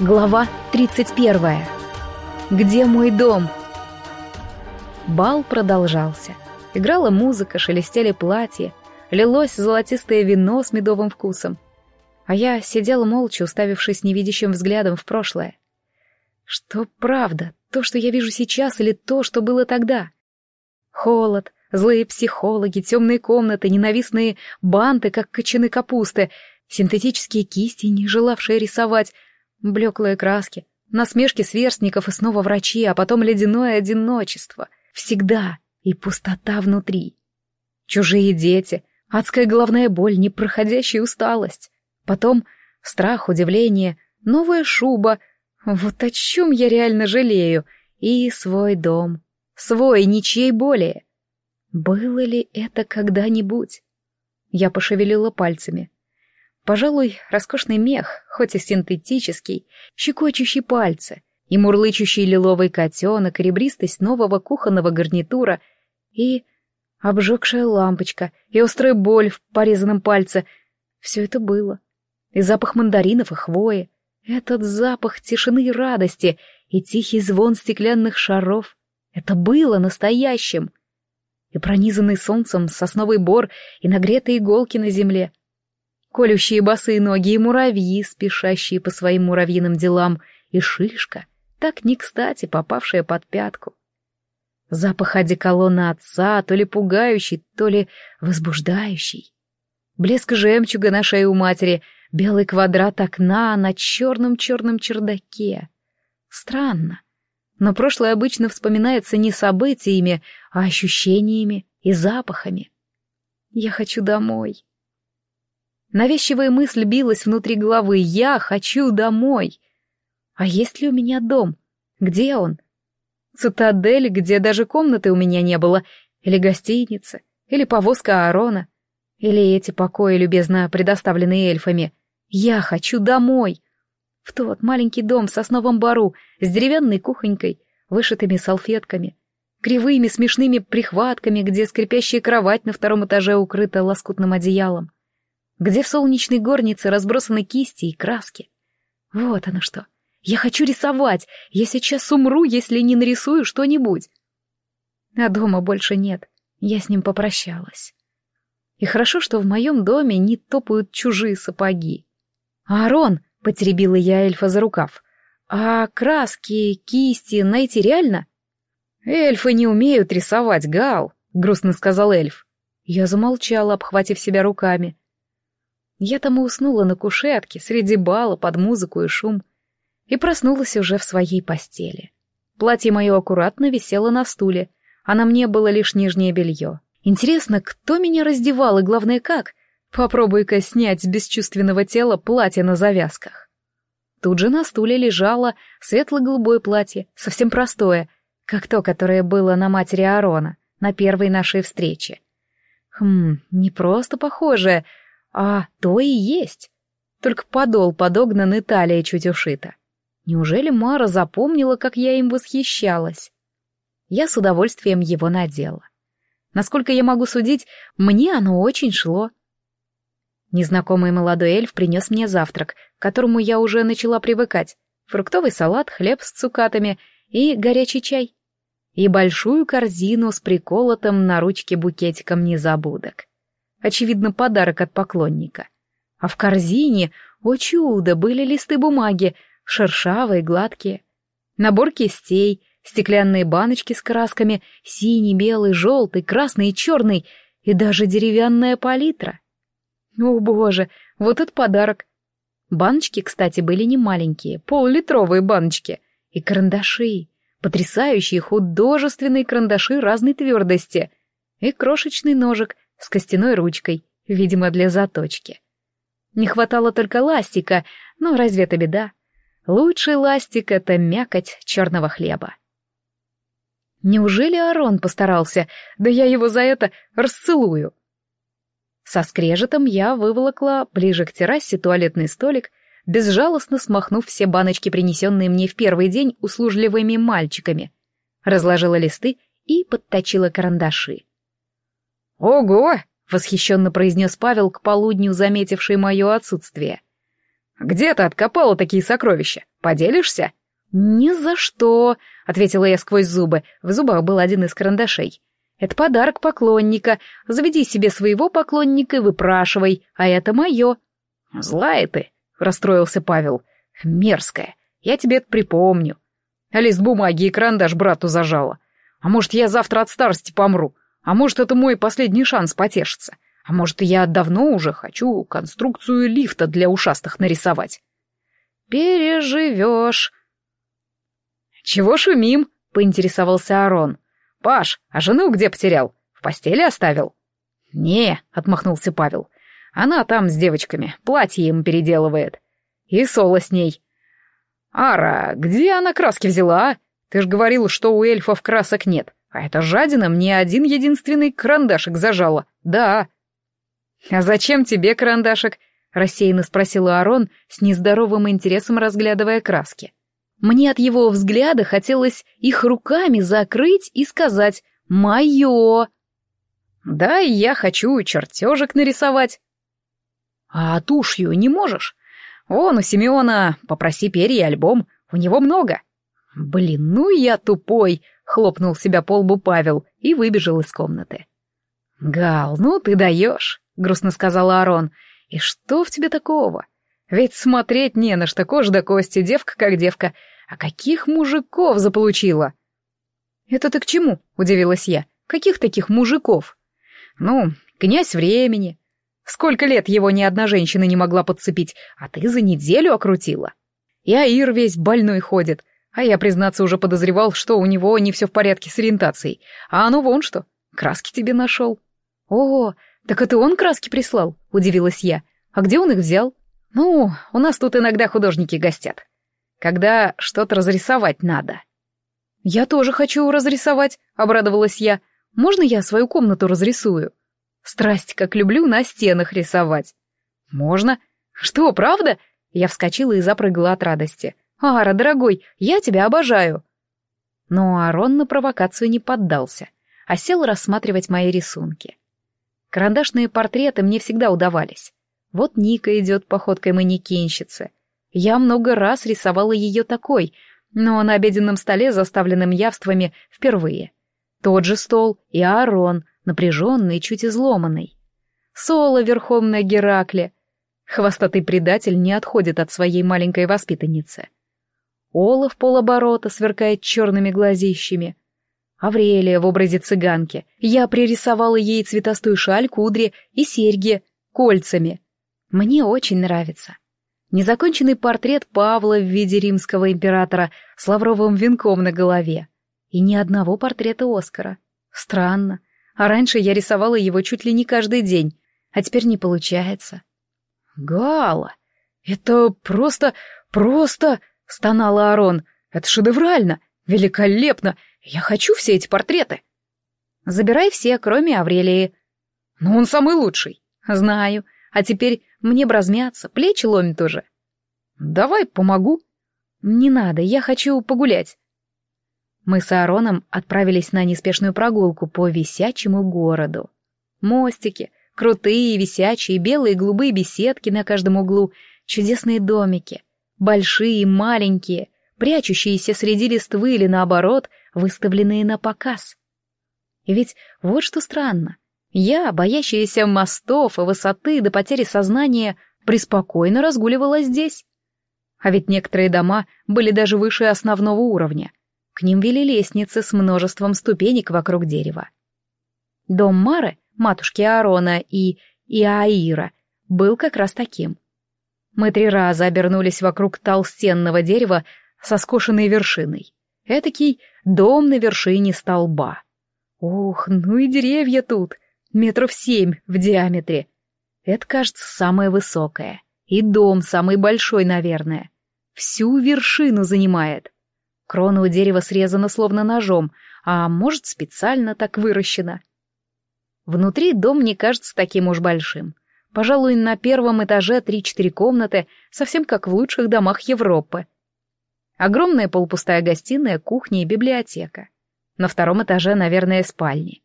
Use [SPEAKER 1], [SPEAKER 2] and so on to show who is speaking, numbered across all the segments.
[SPEAKER 1] Глава 31. Где мой дом? Бал продолжался. Играла музыка, шелестели платья, лилось золотистое вино с медовым вкусом. А я сидела молча, уставившись невидящим взглядом в прошлое. Что правда, то, что я вижу сейчас, или то, что было тогда? Холод, злые психологи, темные комнаты, ненавистные банты, как кочаны капусты, синтетические кисти, не желавшие рисовать, Блеклые краски, насмешки сверстников и снова врачи, а потом ледяное одиночество. Всегда. И пустота внутри. Чужие дети, адская головная боль, непроходящая усталость. Потом страх, удивление, новая шуба. Вот о чем я реально жалею. И свой дом. Свой, ничей более. Было ли это когда-нибудь? Я пошевелила пальцами. Пожалуй, роскошный мех, хоть и синтетический, щекочущий пальцы, и мурлычущий лиловый котенок, ребристость нового кухонного гарнитура, и обжегшая лампочка, и острая боль в порезанном пальце — все это было. И запах мандаринов и хвои, этот запах тишины и радости, и тихий звон стеклянных шаров — это было настоящим. И пронизанный солнцем сосновый бор, и нагретые иголки на земле — колющие босые ноги и муравьи, спешащие по своим муравьиным делам, и шишка, так не кстати попавшая под пятку. Запах одеколона отца, то ли пугающий, то ли возбуждающий. Блеск жемчуга на шее у матери, белый квадрат окна на черном-черном чердаке. Странно, но прошлое обычно вспоминается не событиями, а ощущениями и запахами. Я хочу домой. Навязчивая мысль билась внутри головы. «Я хочу домой!» «А есть ли у меня дом? Где он?» «Цитадель, где даже комнаты у меня не было, или гостиница, или повозка Аарона, или эти покои, любезно предоставленные эльфами. Я хочу домой!» В тот маленький дом в сосновом бару с деревянной кухонькой, вышитыми салфетками, кривыми смешными прихватками, где скрипящая кровать на втором этаже укрыта лоскутным одеялом где в солнечной горнице разбросаны кисти и краски. Вот оно что. Я хочу рисовать. Я сейчас умру, если не нарисую что-нибудь. А дома больше нет. Я с ним попрощалась. И хорошо, что в моем доме не топают чужие сапоги. «Аарон!» — потеребила я эльфа за рукав. «А краски, кисти найти реально?» «Эльфы не умеют рисовать, Гал», — грустно сказал эльф. Я замолчала, обхватив себя руками. Я там и уснула на кушетке, среди бала, под музыку и шум, и проснулась уже в своей постели. Платье мое аккуратно висело на стуле, а на мне было лишь нижнее белье. Интересно, кто меня раздевал и, главное, как? Попробуй-ка снять с бесчувственного тела платье на завязках. Тут же на стуле лежало светло-голубое платье, совсем простое, как то, которое было на матери Арона на первой нашей встрече. Хм, не просто похожее, а то и есть. Только подол подогнан и талия чуть ушита. Неужели Мара запомнила, как я им восхищалась? Я с удовольствием его надела. Насколько я могу судить, мне оно очень шло. Незнакомый молодой эльф принес мне завтрак, к которому я уже начала привыкать. Фруктовый салат, хлеб с цукатами и горячий чай. И большую корзину с приколотым на ручке букетиком незабудок. Очевидно, подарок от поклонника. А в корзине, о чудо, были листы бумаги, шершавые, гладкие. Набор кистей, стеклянные баночки с красками, синий, белый, желтый, красный и черный, и даже деревянная палитра. О боже, вот этот подарок. Баночки, кстати, были не маленькие, полулитровые баночки. И карандаши, потрясающие художественные карандаши разной твердости. И крошечный ножик с костяной ручкой, видимо, для заточки. Не хватало только ластика, но разве это беда? Лучший ластик — это мякоть черного хлеба. Неужели Арон постарался? Да я его за это расцелую. Со скрежетом я выволокла ближе к террасе туалетный столик, безжалостно смахнув все баночки, принесенные мне в первый день услужливыми мальчиками, разложила листы и подточила карандаши. «Ого!» — восхищенно произнес Павел к полудню, заметивший мое отсутствие.
[SPEAKER 2] Где ты откопала такие сокровища? Поделишься?»
[SPEAKER 1] «Ни за что», — ответила я сквозь зубы. В зубах был один из карандашей. «Это подарок поклонника. Заведи себе своего поклонника и выпрашивай, а это мое».
[SPEAKER 2] «Злая ты», — расстроился Павел. «Мерзкая. Я тебе это припомню. А лист бумаги и карандаш брату зажала. А может, я завтра от старости помру. А может, это мой последний шанс потешиться. А может, я давно уже хочу конструкцию лифта для ушастых нарисовать».
[SPEAKER 1] «Переживешь»,
[SPEAKER 2] «Чего шумим?» — поинтересовался Арон. «Паш, а жену где потерял? В постели оставил?» «Не», — отмахнулся Павел. «Она там с девочками, платье им переделывает. И Соло с ней». «Ара, где она краски взяла, а? Ты ж говорил, что у эльфов красок нет. А эта жадина мне один единственный карандашик зажала. Да». «А зачем тебе карандашик?» — рассеянно спросила Арон, с нездоровым интересом разглядывая краски.
[SPEAKER 1] Мне от его взгляда хотелось их руками закрыть и сказать «Мое!»
[SPEAKER 2] «Да, я хочу чертежик нарисовать». «А тушью не можешь? Вон у Симеона попроси перья альбом, у него много». «Блин, ну я тупой!» — хлопнул себя по лбу Павел и выбежал из комнаты. «Гал, ну ты даешь!» — грустно сказала Арон. «И что в тебе такого? Ведь смотреть не на что, кожа до кости, девка как девка. А каких мужиков заполучила?
[SPEAKER 1] Это ты к чему? Удивилась я. Каких таких мужиков?
[SPEAKER 2] Ну, князь времени. Сколько лет его ни одна женщина не могла подцепить, а ты за неделю окрутила. И Аир весь больной ходит, а я, признаться, уже подозревал, что у него не все в порядке с ориентацией. А оно вон что, краски тебе нашел.
[SPEAKER 1] О, так это он краски прислал, удивилась я. А где он их взял?
[SPEAKER 2] Ну, у нас тут иногда художники гостят. Когда что-то разрисовать надо.
[SPEAKER 1] Я тоже хочу разрисовать, обрадовалась я. Можно я свою комнату разрисую? Страсть, как люблю на стенах рисовать.
[SPEAKER 2] Можно. Что, правда? Я вскочила и запрыгала от радости.
[SPEAKER 1] Ара, дорогой, я тебя обожаю. Но Арон на провокацию не поддался, а сел рассматривать мои рисунки. Карандашные портреты мне всегда удавались. Вот Ника идет походкой манекенщицы. Я много раз рисовала ее такой, но на обеденном столе, заставленном явствами, впервые. Тот же стол и Аарон, напряженный чуть изломанный. Соло верхом на Геракле. Хвостатый предатель не отходит от своей маленькой воспитанницы. Ола в полоборота сверкает черными глазищами. Аврелия в образе цыганки. Я пририсовала ей цветастую шаль, кудри и серьги кольцами — мне очень нравится. Незаконченный портрет Павла в виде римского императора с лавровым венком на голове. И ни одного портрета Оскара. Странно. А раньше я рисовала его чуть ли не каждый день, а теперь не получается.
[SPEAKER 2] «Гала, это просто, просто...» — стонала Арон. «Это шедеврально, великолепно. Я хочу все эти портреты».
[SPEAKER 1] «Забирай все, кроме Аврелии».
[SPEAKER 2] «Но он самый лучший».
[SPEAKER 1] «Знаю. А теперь мне б размяться, плечи ломит уже.
[SPEAKER 2] Давай помогу.
[SPEAKER 1] Не надо, я хочу погулять. Мы с Аароном отправились на неспешную прогулку по висячему городу. Мостики, крутые, висячие, белые и голубые беседки на каждом углу, чудесные домики, большие и маленькие, прячущиеся среди листвы или, наоборот, выставленные на показ. Ведь вот что странно. Я, боящаяся мостов и высоты до потери сознания, преспокойно разгуливала здесь. А ведь некоторые дома были даже выше основного уровня. К ним вели лестницы с множеством ступенек вокруг дерева. Дом Мары, матушки Аарона и Иаира, был как раз таким. Мы три раза обернулись вокруг толстенного дерева со скошенной вершиной. Этакий дом на вершине столба. Ух, ну и деревья тут — метров семь в диаметре. Это, кажется, самое высокое. И дом самый большой, наверное. Всю вершину занимает. Крона у дерева срезана словно ножом, а может, специально так выращена. Внутри дом не кажется таким уж большим. Пожалуй, на первом этаже три-четыре комнаты, совсем как в лучших домах Европы. Огромная полупустая гостиная, кухня и библиотека. На втором этаже, наверное, спальни.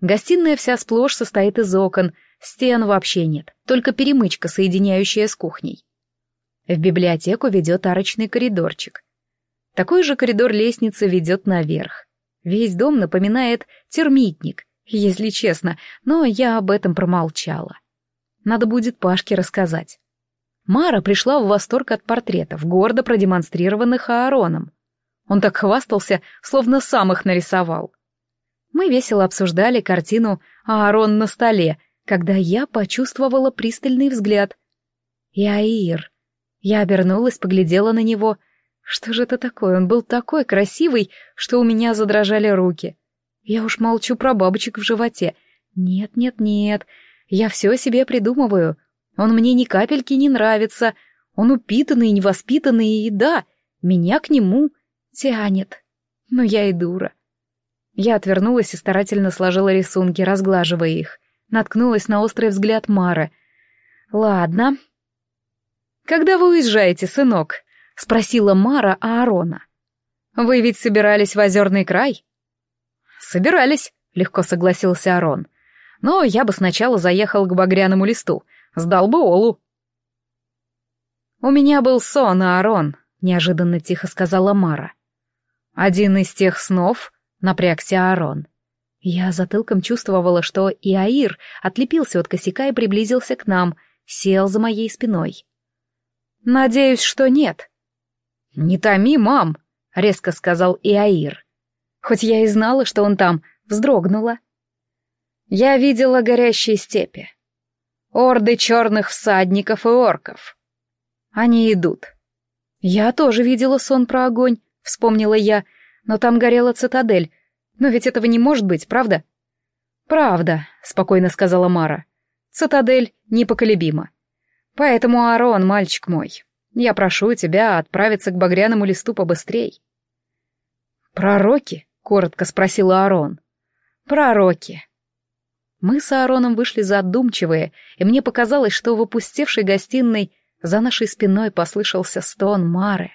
[SPEAKER 1] Гостиная вся сплошь состоит из окон, стен вообще нет, только перемычка, соединяющая с кухней. В библиотеку ведет арочный коридорчик. Такой же коридор лестницы ведет наверх. Весь дом напоминает термитник, если честно, но я об этом промолчала. Надо будет Пашке рассказать. Мара пришла в восторг от портретов, гордо продемонстрированных Аароном. Он так хвастался, словно сам их нарисовал. Мы весело обсуждали картину «Аарон на столе», когда я почувствовала пристальный взгляд. И Аир. Я обернулась, поглядела на него. Что же это такое? Он был такой красивый, что у меня задрожали руки. Я уж молчу про бабочек в животе. Нет, нет, нет. Я все себе придумываю. Он мне ни капельки не нравится. Он упитанный, невоспитанный, и да, меня к нему тянет. Но я и дура. Я отвернулась и старательно сложила рисунки, разглаживая их. Наткнулась на острый взгляд Мары. «Ладно». «Когда вы уезжаете, сынок?» — спросила Мара Аарона. «Вы ведь собирались в озерный край?» «Собирались», — легко согласился Арон. «Но я бы сначала заехал к багряному листу, сдал бы Олу». «У меня был сон, Аарон», — неожиданно тихо сказала Мара. «Один из тех снов, Напрягся Арон. Я затылком чувствовала, что и Аир отлепился от косяка и приблизился к нам, сел за моей спиной. «Надеюсь, что нет». «Не томи, мам», — резко сказал Иаир. Хоть я и знала, что он там, вздрогнула. Я видела горящие степи. Орды черных всадников и орков. Они идут. Я тоже видела сон про огонь, вспомнила я, — но там горела цитадель. Но ведь этого не может быть, правда? Правда, спокойно сказала Мара. Цитадель непоколебима. Поэтому, Аарон, мальчик мой, я прошу тебя отправиться к багряному листу побыстрей. Пророки? коротко спросил Аарон. Пророки. Мы с Аароном вышли задумчивые, и мне показалось, что в опустевшей гостиной за нашей спиной послышался стон Мары.